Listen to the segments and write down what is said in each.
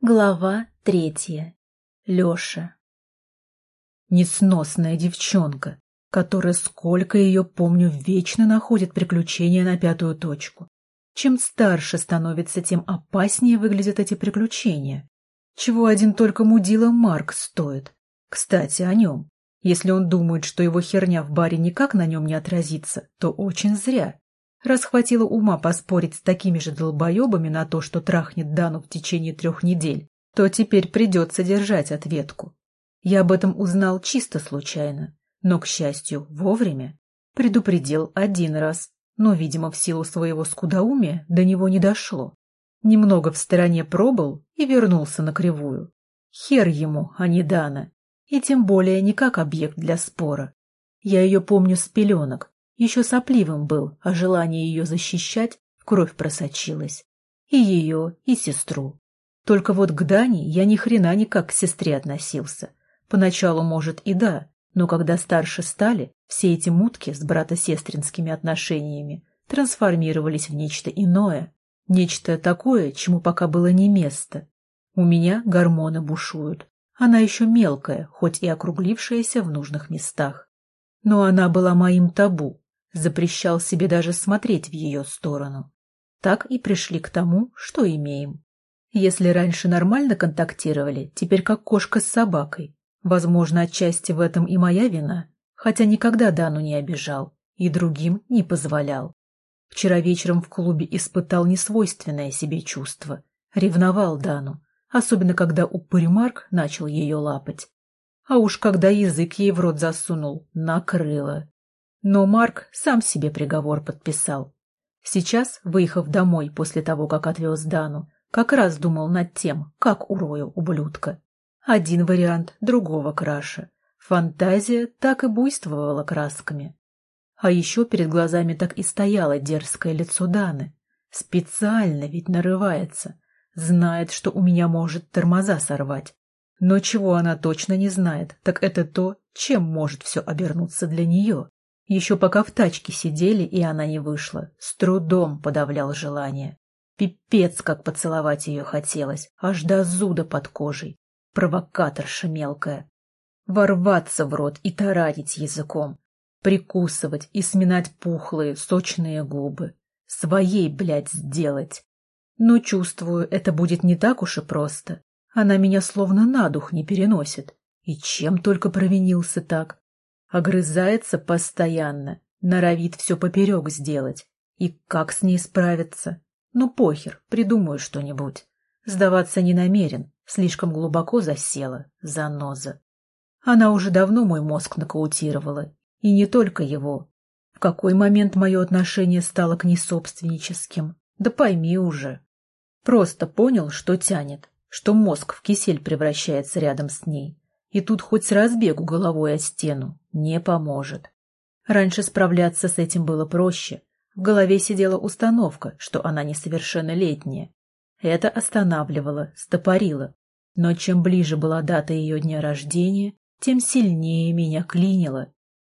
Глава третья. Лёша. Несносная девчонка, которая, сколько ее помню, вечно находит приключения на пятую точку. Чем старше становится, тем опаснее выглядят эти приключения. Чего один только мудила Марк стоит. Кстати, о нем. Если он думает, что его херня в баре никак на нем не отразится, то очень зря. Раз хватило ума поспорить с такими же долбоебами на то, что трахнет Дану в течение трех недель, то теперь придется держать ответку. Я об этом узнал чисто случайно, но, к счастью, вовремя. Предупредил один раз, но, видимо, в силу своего скудоумия до него не дошло. Немного в стороне пробыл и вернулся на кривую. Хер ему, а не Дана. И тем более не как объект для спора. Я ее помню с пеленок, еще сопливым был, а желание ее защищать в кровь просочилось. И ее, и сестру. Только вот к Дане я ни хрена никак к сестре относился. Поначалу, может, и да, но когда старше стали, все эти мутки с брато-сестринскими отношениями трансформировались в нечто иное, нечто такое, чему пока было не место. У меня гормоны бушуют. Она еще мелкая, хоть и округлившаяся в нужных местах. Но она была моим табу, запрещал себе даже смотреть в ее сторону. Так и пришли к тому, что имеем. Если раньше нормально контактировали, теперь как кошка с собакой. Возможно, отчасти в этом и моя вина, хотя никогда Дану не обижал и другим не позволял. Вчера вечером в клубе испытал несвойственное себе чувство. Ревновал Дану, особенно когда упырь Марк начал ее лапать. А уж когда язык ей в рот засунул, накрыло. Но Марк сам себе приговор подписал. Сейчас, выехав домой после того, как отвез Дану, как раз думал над тем, как урою ублюдка. Один вариант другого краше. Фантазия так и буйствовала красками. А еще перед глазами так и стояло дерзкое лицо Даны. Специально ведь нарывается. Знает, что у меня может тормоза сорвать. Но чего она точно не знает, так это то, чем может все обернуться для нее. Еще пока в тачке сидели, и она не вышла, с трудом подавлял желание. Пипец, как поцеловать ее хотелось, аж до зуда под кожей. Провокаторша мелкая. Ворваться в рот и таранить языком. Прикусывать и сминать пухлые, сочные губы. Своей, блядь, сделать. Но чувствую, это будет не так уж и просто. Она меня словно на дух не переносит. И чем только провинился так. Огрызается постоянно, норовит все поперек сделать. И как с ней справиться? Ну, похер, придумаю что-нибудь. Сдаваться не намерен, слишком глубоко засела, заноза. Она уже давно мой мозг нокаутировала, и не только его. В какой момент мое отношение стало к ней собственническим? Да пойми уже. Просто понял, что тянет, что мозг в кисель превращается рядом с ней. И тут хоть с разбегу головой о стену не поможет. Раньше справляться с этим было проще. В голове сидела установка, что она несовершеннолетняя. Это останавливало, стопорило. Но чем ближе была дата ее дня рождения, тем сильнее меня клинило.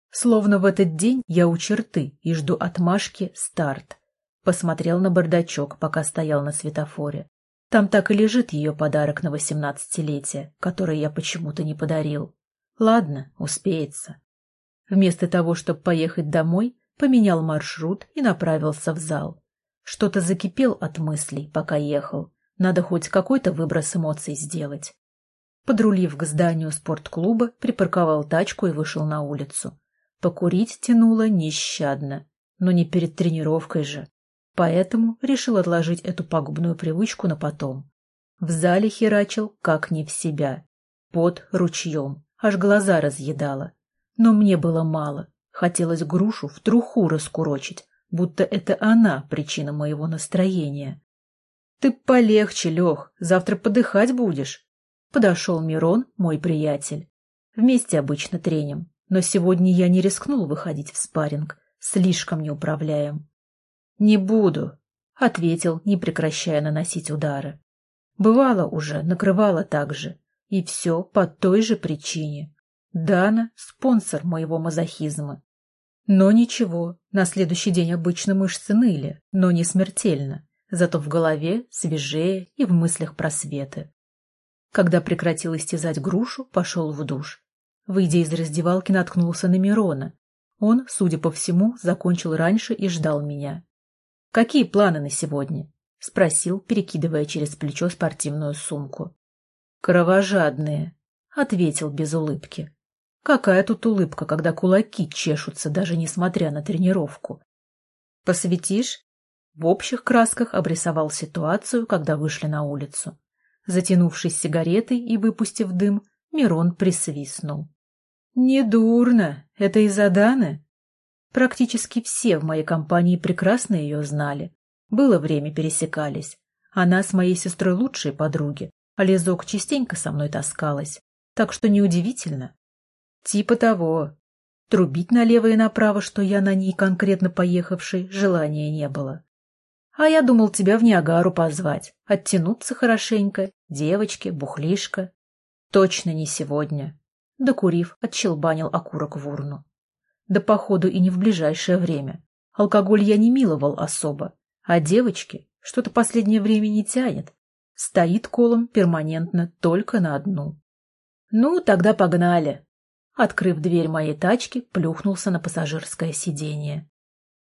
Словно в этот день я у черты и жду отмашки старт. Посмотрел на бардачок, пока стоял на светофоре. Там так и лежит ее подарок на восемнадцатилетие, который я почему-то не подарил. Ладно, успеется. Вместо того, чтобы поехать домой, поменял маршрут и направился в зал. Что-то закипел от мыслей, пока ехал. Надо хоть какой-то выброс эмоций сделать. Подрулив к зданию спортклуба, припарковал тачку и вышел на улицу. Покурить тянуло нещадно, но не перед тренировкой же. Поэтому решил отложить эту пагубную привычку на потом. В зале херачил, как не в себя. Под ручьем, аж глаза разъедало. Но мне было мало. Хотелось грушу в труху раскурочить, будто это она причина моего настроения. — Ты полегче, Лех, завтра подыхать будешь. Подошел Мирон, мой приятель. Вместе обычно треним, но сегодня я не рискнул выходить в спарринг, слишком неуправляем. «Не буду», — ответил, не прекращая наносить удары. Бывало уже, накрывало так же. И все по той же причине. Дана — спонсор моего мазохизма. Но ничего, на следующий день обычно мышцы ныли, но не смертельно. Зато в голове свежее и в мыслях просветы. Когда прекратил истязать грушу, пошел в душ. Выйдя из раздевалки, наткнулся на Мирона. Он, судя по всему, закончил раньше и ждал меня. «Какие планы на сегодня?» — спросил, перекидывая через плечо спортивную сумку. «Кровожадные», — ответил без улыбки. «Какая тут улыбка, когда кулаки чешутся, даже несмотря на тренировку?» «Посветишь?» В общих красках обрисовал ситуацию, когда вышли на улицу. Затянувшись сигаретой и выпустив дым, Мирон присвистнул. «Недурно. Это из-за Даны?» Практически все в моей компании прекрасно ее знали. Было время пересекались. Она с моей сестрой лучшие подруги, а Лизок частенько со мной таскалась. Так что неудивительно. Типа того. Трубить налево и направо, что я на ней конкретно поехавшей, желания не было. А я думал тебя в Ниагару позвать, оттянуться хорошенько, девочки, бухлишка. Точно не сегодня. Докурив, отщелбанил окурок в урну. Да, походу, и не в ближайшее время. Алкоголь я не миловал особо, а девочки что-то последнее время не тянет. Стоит колом перманентно только на одну. Ну, тогда погнали. Открыв дверь моей тачки, плюхнулся на пассажирское сиденье.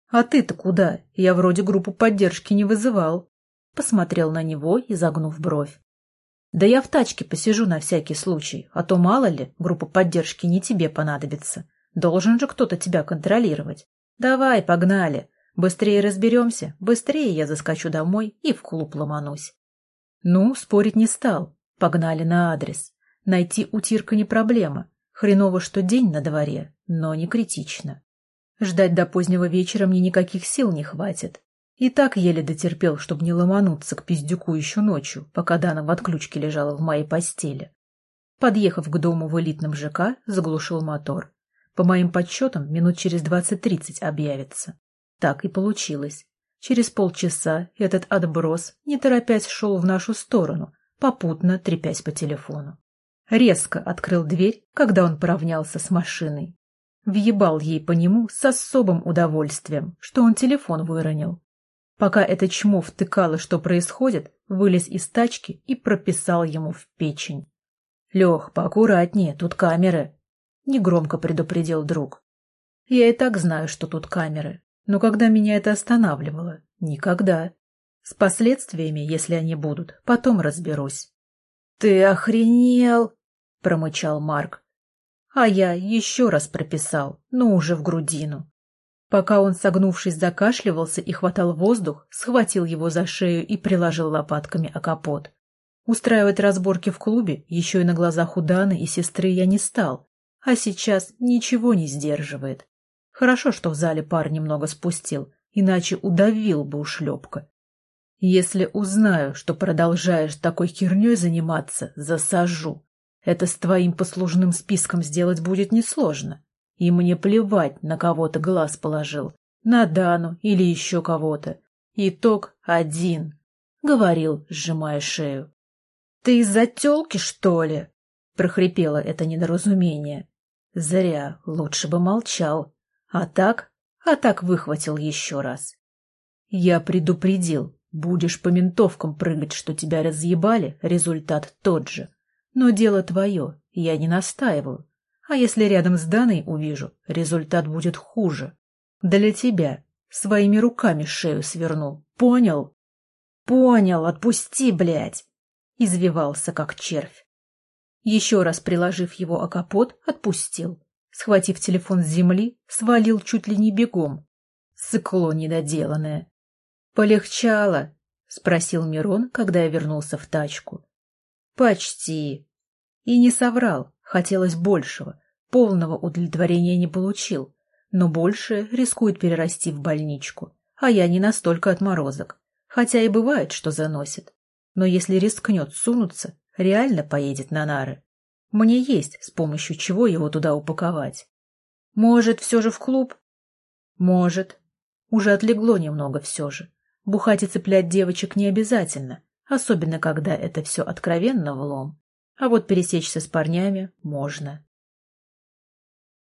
«А ты-то куда? Я вроде группу поддержки не вызывал». Посмотрел на него, изогнув бровь. «Да я в тачке посижу на всякий случай, а то, мало ли, группа поддержки не тебе понадобится. Должен же кто-то тебя контролировать. Давай, погнали. Быстрее разберемся, быстрее я заскочу домой и в клуб ломанусь». Ну, спорить не стал. Погнали на адрес. Найти утирка не проблема. Хреново, что день на дворе, но не критично. Ждать до позднего вечера мне никаких сил не хватит. И так еле дотерпел, чтобы не ломануться к пиздюку еще ночью, пока Дана в отключке лежала в моей постели. Подъехав к дому в элитном ЖК, заглушил мотор. По моим подсчетам, минут через двадцать-тридцать объявится. Так и получилось. Через полчаса этот отброс, не торопясь, шел в нашу сторону, попутно трепясь по телефону. Резко открыл дверь, когда он поравнялся с машиной. Въебал ей по нему с особым удовольствием, что он телефон выронил. Пока это чмо втыкало, что происходит, вылез из тачки и прописал ему в печень. — Лех, поаккуратнее, тут камеры, — негромко предупредил друг. Я и так знаю, что тут камеры, но когда меня это останавливало? Никогда. С последствиями, если они будут, потом разберусь. — Ты охренел! — промычал Марк. А я еще раз прописал, но уже в грудину. Пока он, согнувшись, закашливался и хватал воздух, схватил его за шею и приложил лопатками о капот. Устраивать разборки в клубе еще и на глазах у Даны и сестры я не стал, а сейчас ничего не сдерживает. Хорошо, что в зале пар немного спустил, иначе удавил бы ушлепка. Если узнаю, что продолжаешь такой херней заниматься, засажу. Это с твоим послужным списком сделать будет несложно. И мне плевать, на кого ты глаз положил, на Дану или еще кого-то. Итог один, — говорил, сжимая шею. — Ты из-за телки, что ли? — прохрипело это недоразумение. Зря, лучше бы молчал. А так, а так выхватил еще раз. Я предупредил, будешь по ментовкам прыгать, что тебя разъебали, результат тот же. Но дело твое, я не настаиваю. А если рядом с Даной увижу, результат будет хуже. Для тебя. Своими руками шею сверну. Понял? Понял, отпусти, блядь. Извивался, как червь. Еще раз приложив его о капот, отпустил. Схватив телефон с земли, свалил чуть ли не бегом. Сыкло недоделанное. «Полегчало?» — спросил Мирон, когда я вернулся в тачку. Почти. И не соврал, хотелось большего, полного удовлетворения не получил, но больше рискует перерасти в больничку, а я не настолько отморозок, хотя и бывает, что заносит. Но если рискнет сунуться, реально поедет на нары. Мне есть с помощью чего его туда упаковать. Может, все же в клуб? Может. Уже отлегло немного все же. Бухать и цеплять девочек не обязательно особенно когда это все откровенно влом. А вот пересечься с парнями можно.